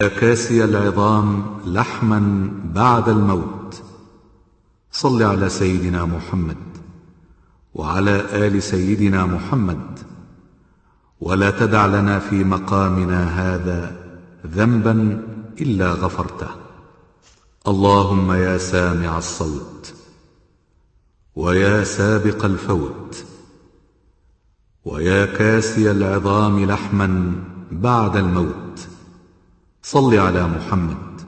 يا كاسي العظام لحما بعد الموت. صل على سيدنا محمد وعلى آل سيدنا محمد. ولا تدع لنا في مقامنا هذا ذنبا إلا غفرته. اللهم يا سامع الصوت ويا سابق الفوت. ويا كاسي العظام لحما بعد الموت. صل على محمد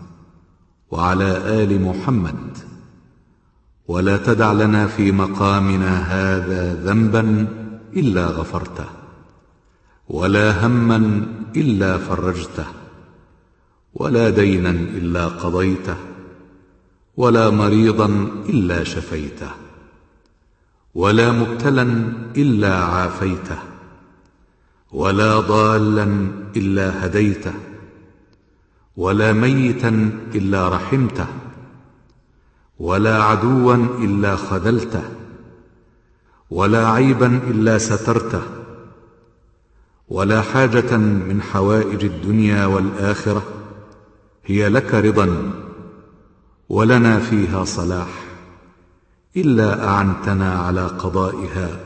وعلى آل محمد. ولا تدع لنا في مقامنا هذا ذنبا إلا غفرته ولا هما إلا فرجته ولا دينا إلا قضيته ولا مريضا إلا شفيته ولا مبتلا إلا عافيته ولا ضالا إلا هديته. ولا ميتا إلا رحمته ولا عدوا إلا خذلته ولا عيبا إلا سترته ولا حاجة من حوائج الدنيا والآخرة هي لك رضا ولنا فيها صلاح إلا أعنتنا على قضائها.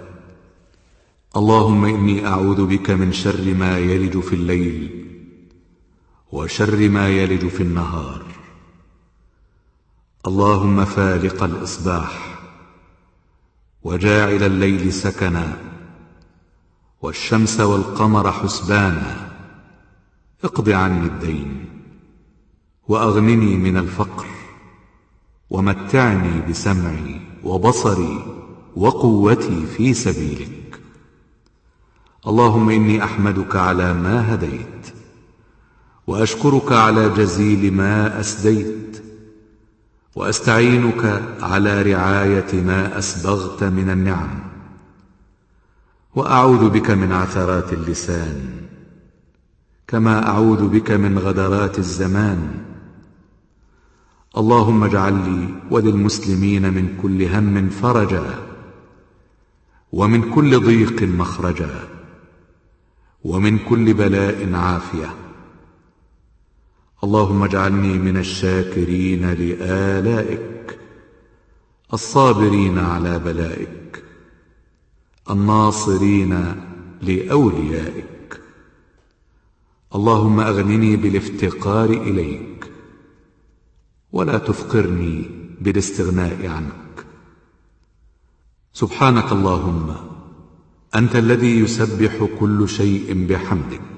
اللهم إني أعوذ بك من شر ما يلج في الليل وشر ما يلج في النهار. اللهم فالق الإصباح وجاعل الليل سكنا والشمس والقمر حسبانا. اقض عني الدين وأغنني من الفقر ومتعني بسمعي وبصري وقوتي في سبيلك. اللهم إني أحمدك على ما هديت وأشكرك على جزيل ما أسديت وأستعينك على رعاية ما أسبغت من النعم وأعوذ بك من عثرات اللسان كما أعوذ بك من غدرات الزمان. اللهم اجعل لي وللمسلمين من كل هم فرجا ومن كل ضيق مخرجا ومن كل بلاء عافية. اللهم اجعلني من الشاكرين لآلائك الصابرين على بلائك الناصرين لأوليائك. اللهم أغنني بالافتقار إليك ولا تفقرني بالاستغناء عنك. سبحانك اللهم أنت الذي يسبح كل شيء بحمدك.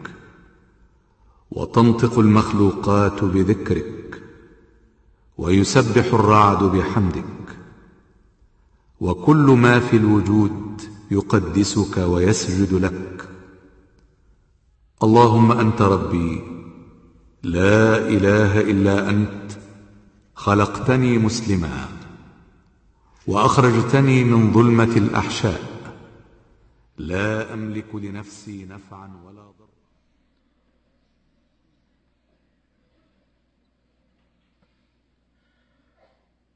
وتنطق المخلوقات بذكرك ويسبح الرعد بحمدك وكل ما في الوجود يقدسك ويسجد لك. اللهم أنت ربي لا إله إلا أنت خلقتني مسلما وأخرجتني من ظلمة الأحشاء. لا أملك لنفسي نفعا ولا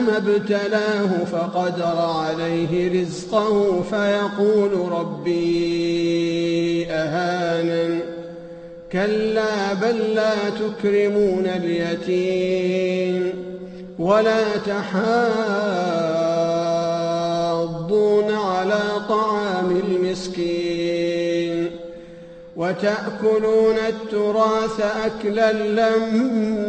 ما ابتلاه فقدر عليه رزقه فيقول ربي أهانن كلا بل لا تكرمون اليتيم ولا تحاضون على طعام المسكين وتأكلون التراث أكلا لما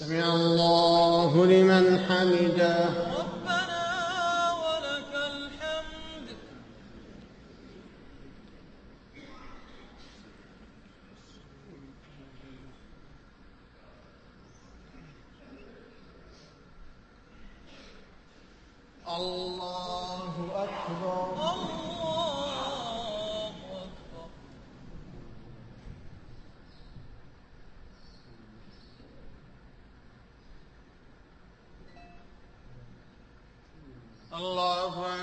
سمع الله لمن حمده.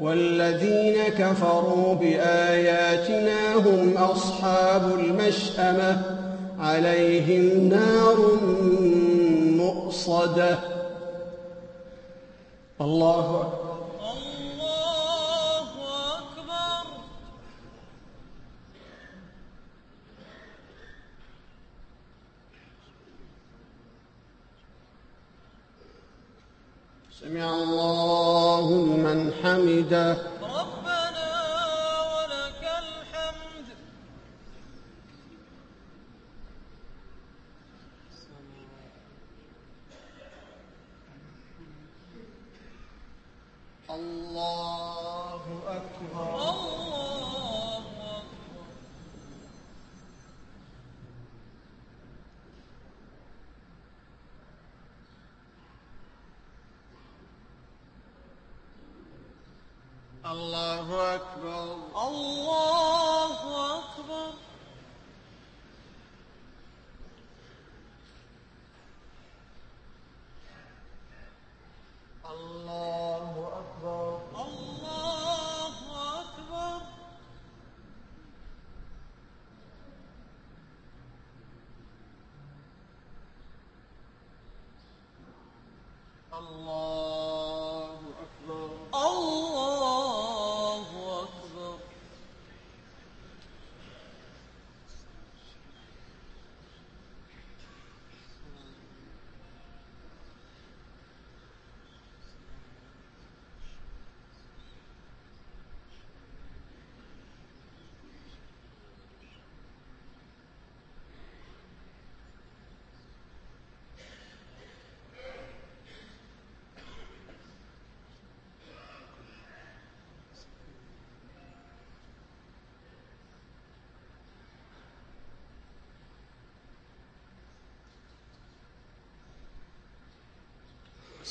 والذين كفروا بآياتنا هم أصحاب المشأمة عليهم نار مؤصدة. الله أكبر. سمع الله. لمن حمده ربنا ولك الحمد الله أكبر الله أكبر الله أكبر. الله أكبر الله أكبر الله أكبر الله أكبر الله أكبر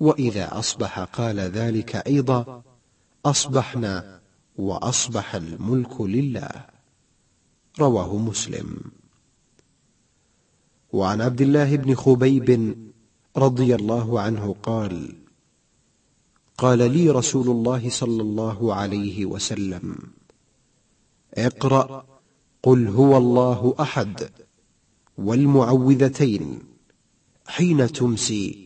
وإذا أصبح قال ذلك أيضا أصبحنا وأصبح الملك لله. رواه مسلم. وعن عبد الله بن خبيب رضي الله عنه قال قال لي رسول الله صلى الله عليه وسلم اقرأ قل هو الله أحد والمعوذتين حين تمسي.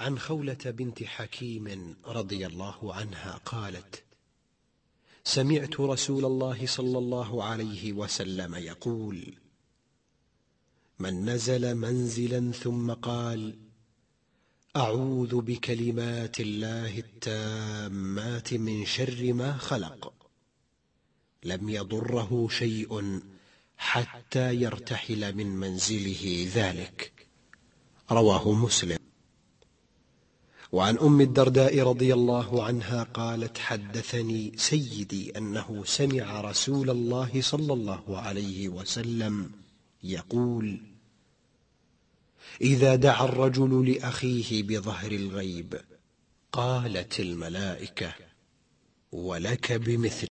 عن خولة بنت حكيم رضي الله عنها قالت سمعت رسول الله صلى الله عليه وسلم يقول من نزل منزلا ثم قال أعوذ بكلمات الله التامات من شر ما خلق. لم يضره شيء حتى يرتحل من منزله ذلك. رواه مسلم. وعن أم الدرداء رضي الله عنها قالت حدثني سيدي أنه سمع رسول الله صلى الله عليه وسلم يقول إذا دعا الرجل لأخيه بظهر الغيب قالت الملائكة ولك بمثل